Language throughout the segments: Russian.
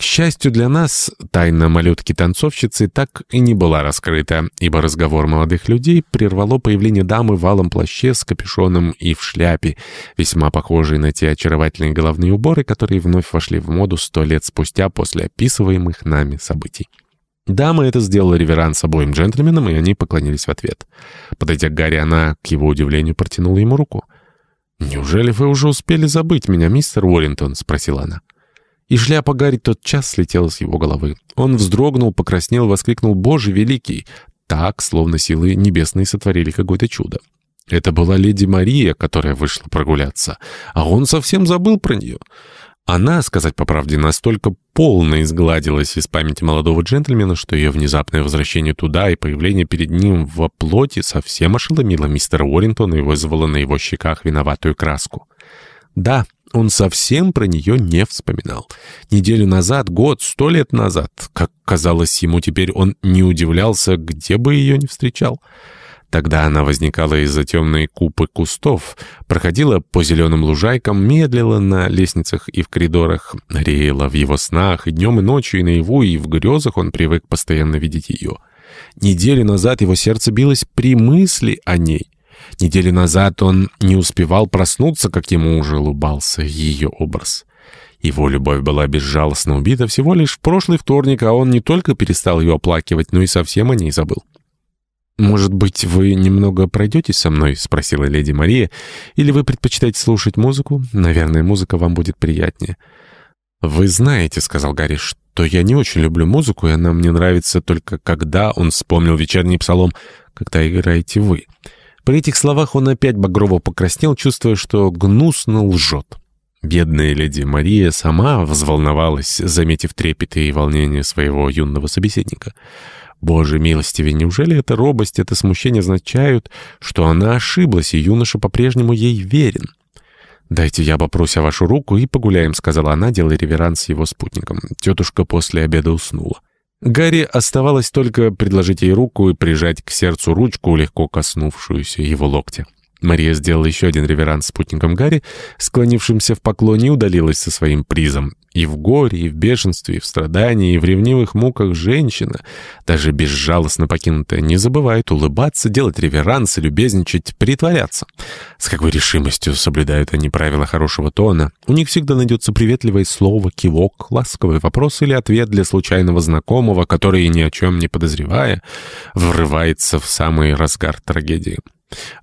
К счастью для нас, тайна малютки-танцовщицы так и не была раскрыта, ибо разговор молодых людей прервало появление дамы в алом плаще с капюшоном и в шляпе, весьма похожей на те очаровательные головные уборы, которые вновь вошли в моду сто лет спустя после описываемых нами событий. Дама это сделала реверанс обоим джентльменам, и они поклонились в ответ. Подойдя к Гарри, она, к его удивлению, протянула ему руку. «Неужели вы уже успели забыть меня, мистер Уоррингтон?» — спросила она. И шляпа Гарри тотчас слетела с его головы. Он вздрогнул, покраснел, воскликнул «Боже великий!» Так, словно силы небесные сотворили какое-то чудо. Это была леди Мария, которая вышла прогуляться, а он совсем забыл про нее. Она, сказать по правде, настолько полно изгладилась из памяти молодого джентльмена, что ее внезапное возвращение туда и появление перед ним во плоти совсем ошеломило мистера Уоррингтона и вызвало на его щеках виноватую краску. Да, он совсем про нее не вспоминал. Неделю назад, год, сто лет назад, как казалось ему теперь, он не удивлялся, где бы ее не встречал. Тогда она возникала из-за темной купы кустов, проходила по зеленым лужайкам, медлила на лестницах и в коридорах, реяла в его снах, и днем, и ночью, и наяву, и в грезах он привык постоянно видеть ее. Неделю назад его сердце билось при мысли о ней. Неделю назад он не успевал проснуться, как ему уже улыбался ее образ. Его любовь была безжалостно убита всего лишь в прошлый вторник, а он не только перестал ее оплакивать, но и совсем о ней забыл. «Может быть, вы немного пройдетесь со мной?» — спросила леди Мария. «Или вы предпочитаете слушать музыку? Наверное, музыка вам будет приятнее». «Вы знаете», — сказал Гарри, — «что я не очень люблю музыку, и она мне нравится только когда он вспомнил вечерний псалом, когда играете вы». При этих словах он опять багрово покраснел, чувствуя, что гнусно лжет. Бедная леди Мария сама взволновалась, заметив трепеты и волнение своего юного собеседника. Боже милостивый, неужели эта робость, это смущение означают, что она ошиблась, и юноша по-прежнему ей верен? «Дайте я попрось о вашу руку и погуляем», — сказала она, делая реверанс его спутникам. Тетушка после обеда уснула. Гарри оставалось только предложить ей руку и прижать к сердцу ручку, легко коснувшуюся его локтя. Мария сделала еще один реверанс спутникам Гарри, склонившимся в поклоне, и удалилась со своим призом. И в горе, и в бешенстве, и в страдании, и в ревнивых муках женщина, даже безжалостно покинутая, не забывает улыбаться, делать реверансы, любезничать, притворяться. С какой решимостью соблюдают они правила хорошего тона. У них всегда найдется приветливое слово, кивок, ласковый вопрос или ответ для случайного знакомого, который, ни о чем не подозревая, врывается в самый разгар трагедии.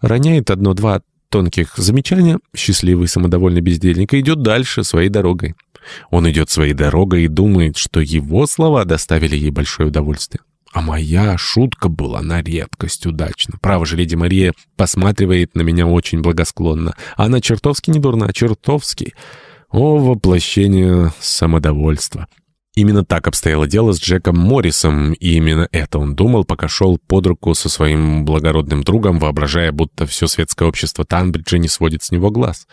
Роняет одно-два тонких замечания, счастливый самодовольный бездельник, идет дальше своей дорогой. Он идет своей дорогой и думает, что его слова доставили ей большое удовольствие. А моя шутка была на редкость удачна. Право же, леди Мария посматривает на меня очень благосклонно. Она чертовски не дурна, чертовски. О, воплощение самодовольства. Именно так обстояло дело с Джеком Моррисом, и именно это он думал, пока шел под руку со своим благородным другом, воображая, будто все светское общество Танбриджа не сводит с него глаз.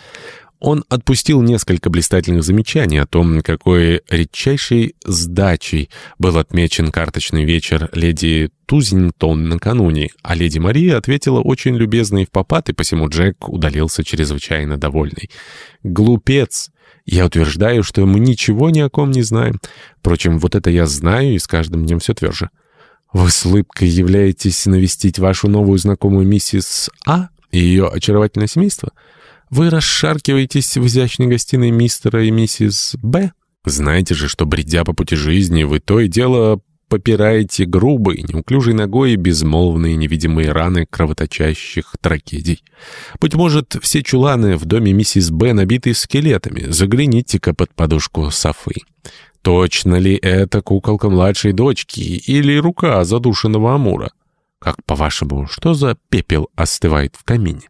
Он отпустил несколько блистательных замечаний о том, какой редчайшей сдачей был отмечен карточный вечер леди Тузингтон накануне, а леди Мария ответила очень любезно и в попад, и посему Джек удалился чрезвычайно довольный. «Глупец!» Я утверждаю, что мы ничего ни о ком не знаем. Впрочем, вот это я знаю и с каждым днем все тверже. Вы с улыбкой являетесь навестить вашу новую знакомую миссис А и ее очаровательное семейство? Вы расшаркиваетесь в изящной гостиной мистера и миссис Б? Знаете же, что, бредя по пути жизни, вы то и дело попираете грубой, неуклюжей ногой безмолвные невидимые раны кровоточащих трагедий. Быть может, все чуланы в доме миссис Б набиты скелетами. Загляните-ка под подушку Софы. Точно ли это куколка младшей дочки или рука задушенного Амура? Как по-вашему, что за пепел остывает в камине?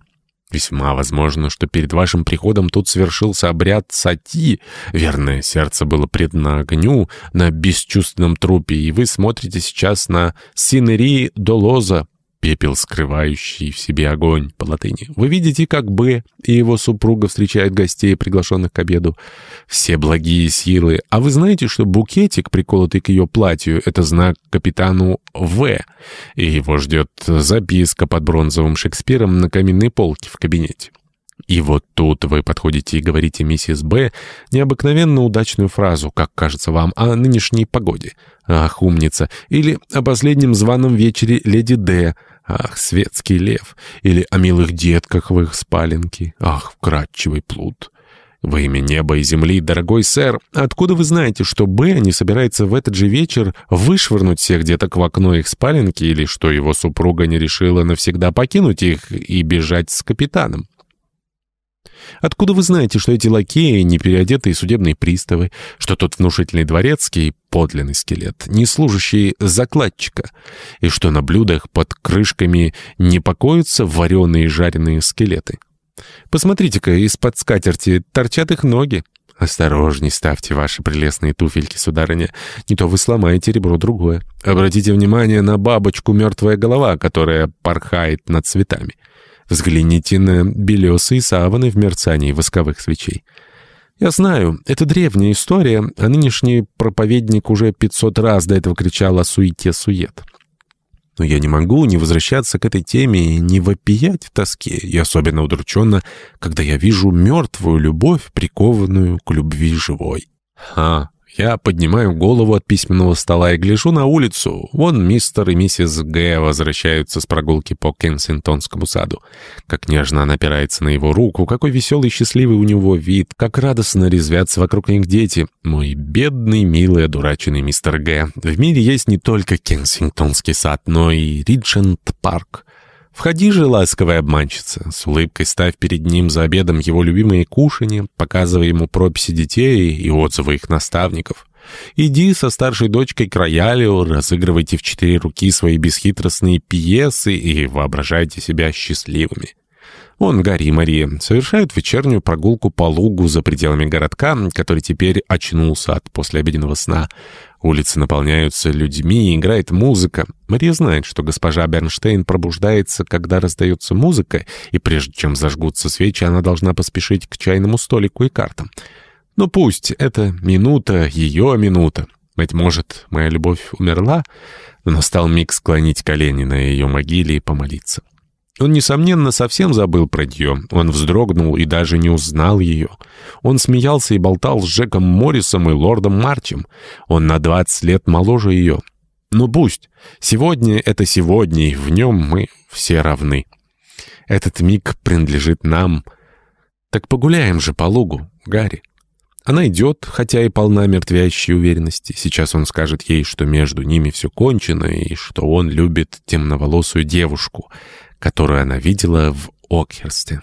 Весьма возможно, что перед вашим приходом тут совершился обряд сати. Верное сердце было предано огню на бесчувственном трупе, и вы смотрите сейчас на синерии долоза, пепел, скрывающий в себе огонь по латыни. Вы видите, как Б и его супруга встречают гостей, приглашенных к обеду. Все благие силы. А вы знаете, что букетик, приколотый к ее платью, это знак капитану В, и его ждет записка под бронзовым Шекспиром на каминной полке в кабинете. И вот тут вы подходите и говорите миссис Б необыкновенно удачную фразу, как кажется вам, о нынешней погоде. Ах, умница. Или о последнем званом вечере леди Д. Ах, светский лев. Или о милых детках в их спаленке. Ах, вкрадчивый плут. Во имя неба и земли, дорогой сэр, откуда вы знаете, что Б не собирается в этот же вечер вышвырнуть всех деток в окно их спаленки или что его супруга не решила навсегда покинуть их и бежать с капитаном? Откуда вы знаете, что эти лакеи — не переодетые судебные приставы, что тот внушительный дворецкий — подлинный скелет, не служащий закладчика, и что на блюдах под крышками не покоятся вареные и жареные скелеты? Посмотрите-ка, из-под скатерти торчат их ноги. Осторожней ставьте ваши прелестные туфельки, сударыня, не то вы сломаете ребро другое. Обратите внимание на бабочку «Мертвая голова», которая порхает над цветами. Взгляните на белесые саваны в мерцании восковых свечей. Я знаю, это древняя история, а нынешний проповедник уже пятьсот раз до этого кричал о суете-сует. Но я не могу не возвращаться к этой теме и не вопиять в тоске, и особенно удрученно, когда я вижу мертвую любовь, прикованную к любви живой. А, я поднимаю голову от письменного стола и гляжу на улицу. Вон мистер и миссис Г. возвращаются с прогулки по Кенсингтонскому саду. Как нежно она опирается на его руку, какой веселый и счастливый у него вид, как радостно резвятся вокруг них дети. Мой бедный, милый, одураченный мистер Г. В мире есть не только Кенсингтонский сад, но и Риджент-парк. Входи же, ласковая обманщица, с улыбкой ставь перед ним за обедом его любимые кушанья, показывай ему прописи детей и отзывы их наставников. Иди со старшей дочкой к роялю, разыгрывайте в четыре руки свои бесхитростные пьесы и воображайте себя счастливыми. Он, Гарри и Мария, совершают вечернюю прогулку по лугу за пределами городка, который теперь очнулся от послеобеденного сна. Улицы наполняются людьми, играет музыка. Мария знает, что госпожа Бернштейн пробуждается, когда раздается музыка, и прежде чем зажгутся свечи, она должна поспешить к чайному столику и картам. Но пусть это минута, ее минута. Быть может, моя любовь умерла, но настал миг склонить колени на ее могиле и помолиться. Он, несомненно, совсем забыл про нее. Он вздрогнул и даже не узнал ее. Он смеялся и болтал с Джеком Моррисом и лордом Марчем. Он на двадцать лет моложе ее. Но пусть. Сегодня — это сегодня, и в нем мы все равны. Этот миг принадлежит нам. Так погуляем же по лугу, Гарри. Она идет, хотя и полна мертвящей уверенности. Сейчас он скажет ей, что между ними все кончено, и что он любит темноволосую девушку — которую она видела в Окхерсте.